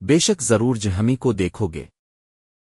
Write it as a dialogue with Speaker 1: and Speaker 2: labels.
Speaker 1: بے شک ضرور جہمی کو دیکھو گے۔